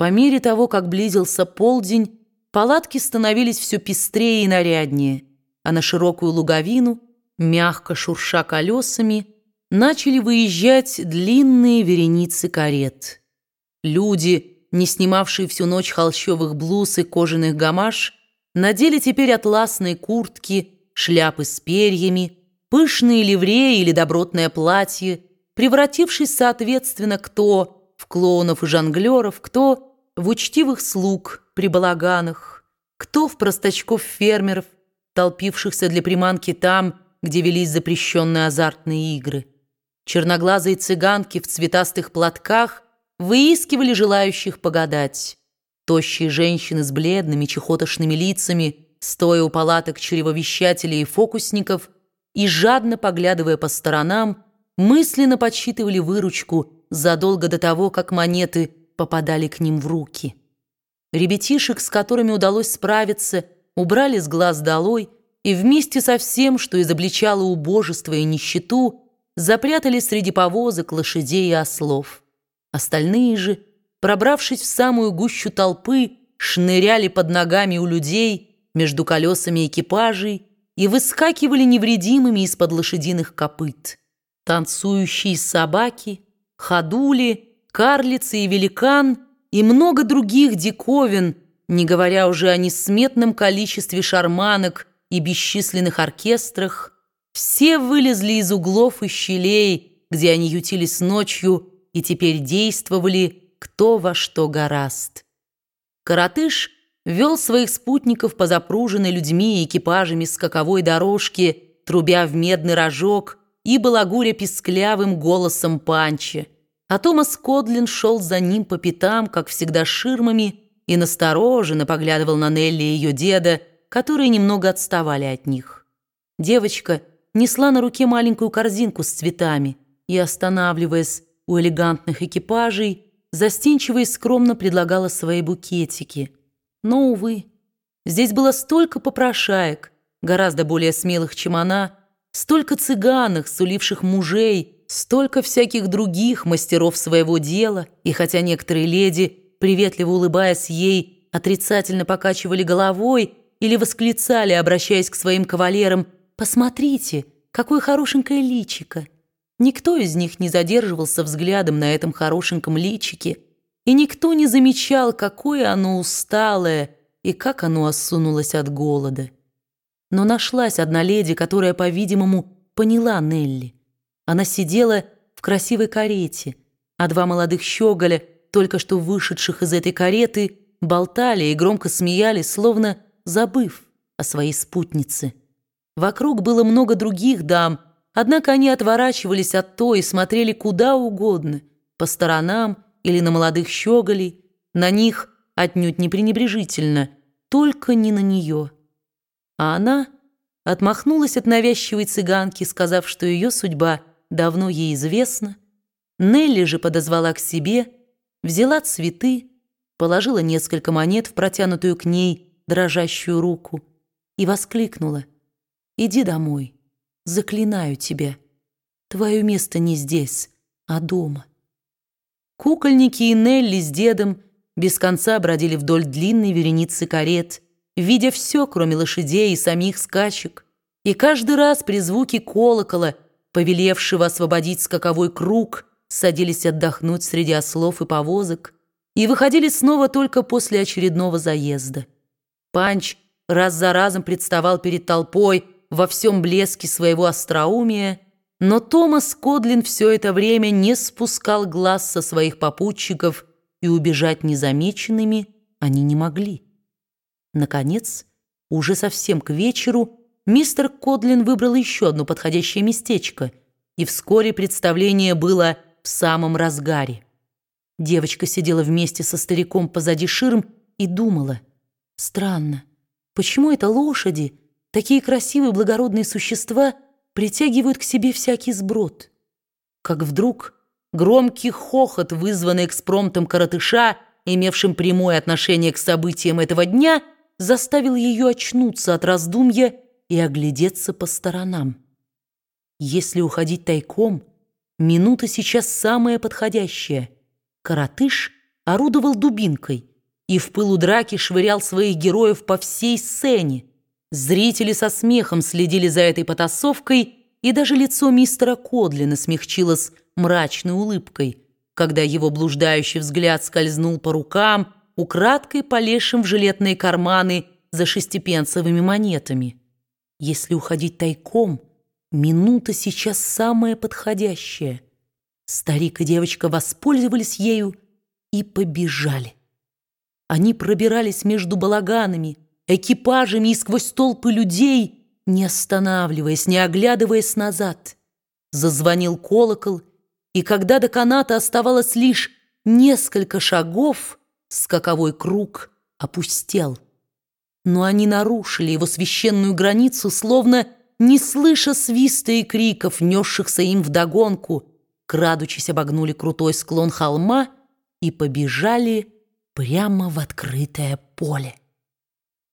По мере того, как близился полдень, палатки становились все пестрее и наряднее, а на широкую луговину, мягко шурша колесами, начали выезжать длинные вереницы карет. Люди, не снимавшие всю ночь холщовых блуз и кожаных гамаш, надели теперь атласные куртки, шляпы с перьями, пышные ливреи или добротное платье, превратившись, соответственно, кто в клоунов и жонглеров, кто в учтивых слуг при балаганах, кто в простачков-фермеров, толпившихся для приманки там, где велись запрещенные азартные игры. Черноглазые цыганки в цветастых платках выискивали желающих погадать. Тощие женщины с бледными чехотошными лицами, стоя у палаток чревовещателей и фокусников, и, жадно поглядывая по сторонам, мысленно подсчитывали выручку задолго до того, как монеты попадали к ним в руки. Ребятишек, с которыми удалось справиться, убрали с глаз долой и вместе со всем, что изобличало убожество и нищету, запрятали среди повозок лошадей и ослов. Остальные же, пробравшись в самую гущу толпы, шныряли под ногами у людей между колесами экипажей и выскакивали невредимыми из-под лошадиных копыт. Танцующие собаки, ходули, карлицы и великан и много других диковин, не говоря уже о несметном количестве шарманок и бесчисленных оркестрах, все вылезли из углов и щелей, где они ютились ночью, и теперь действовали кто во что гораст. Каратыш вел своих спутников по запруженной людьми и экипажами скаковой дорожке, трубя в медный рожок и балагуря писклявым голосом панча. А Томас Кодлин шел за ним по пятам, как всегда ширмами, и настороженно поглядывал на Нелли и ее деда, которые немного отставали от них. Девочка несла на руке маленькую корзинку с цветами и, останавливаясь у элегантных экипажей, застенчиво и скромно предлагала свои букетики. Но, увы, здесь было столько попрошаек, гораздо более смелых, чем она, столько цыганок, суливших мужей, столько всяких других мастеров своего дела, и хотя некоторые леди, приветливо улыбаясь ей, отрицательно покачивали головой или восклицали, обращаясь к своим кавалерам, «Посмотрите, какое хорошенькое личико!» Никто из них не задерживался взглядом на этом хорошеньком личике, и никто не замечал, какое оно усталое и как оно осунулось от голода. Но нашлась одна леди, которая, по-видимому, поняла Нелли. Она сидела в красивой карете, а два молодых щеголя, только что вышедших из этой кареты, болтали и громко смеялись, словно забыв о своей спутнице. Вокруг было много других дам, однако они отворачивались от той и смотрели куда угодно, по сторонам или на молодых щеголей, на них отнюдь не пренебрежительно, только не на нее. А она отмахнулась от навязчивой цыганки, сказав, что ее судьба давно ей известна. Нелли же подозвала к себе, взяла цветы, положила несколько монет в протянутую к ней дрожащую руку и воскликнула. Иди домой. Заклинаю тебя. Твое место не здесь, а дома. Кукольники и Нелли с дедом без конца бродили вдоль длинной вереницы карет, видя все, кроме лошадей и самих скачек. И каждый раз при звуке колокола, повелевшего освободить скаковой круг, садились отдохнуть среди ослов и повозок и выходили снова только после очередного заезда. Панч раз за разом представал перед толпой, во всем блеске своего остроумия, но Томас Кодлин все это время не спускал глаз со своих попутчиков, и убежать незамеченными они не могли. Наконец, уже совсем к вечеру, мистер Кодлин выбрал еще одно подходящее местечко, и вскоре представление было в самом разгаре. Девочка сидела вместе со стариком позади ширм и думала, «Странно, почему это лошади?» Такие красивые благородные существа притягивают к себе всякий сброд. Как вдруг громкий хохот, вызванный экспромтом коротыша, имевшим прямое отношение к событиям этого дня, заставил ее очнуться от раздумья и оглядеться по сторонам. Если уходить тайком, минута сейчас самая подходящая. Коротыш орудовал дубинкой и в пылу драки швырял своих героев по всей сцене. Зрители со смехом следили за этой потасовкой, и даже лицо мистера Кодлина смягчилось мрачной улыбкой, когда его блуждающий взгляд скользнул по рукам, украдкой полезшим в жилетные карманы за шестипенцевыми монетами. Если уходить тайком, минута сейчас самая подходящая. Старик и девочка воспользовались ею и побежали. Они пробирались между балаганами, экипажами и сквозь толпы людей, не останавливаясь, не оглядываясь назад. Зазвонил колокол, и когда до каната оставалось лишь несколько шагов, скаковой круг опустел. Но они нарушили его священную границу, словно не слыша свиста и криков, несшихся им вдогонку, крадучись обогнули крутой склон холма и побежали прямо в открытое поле.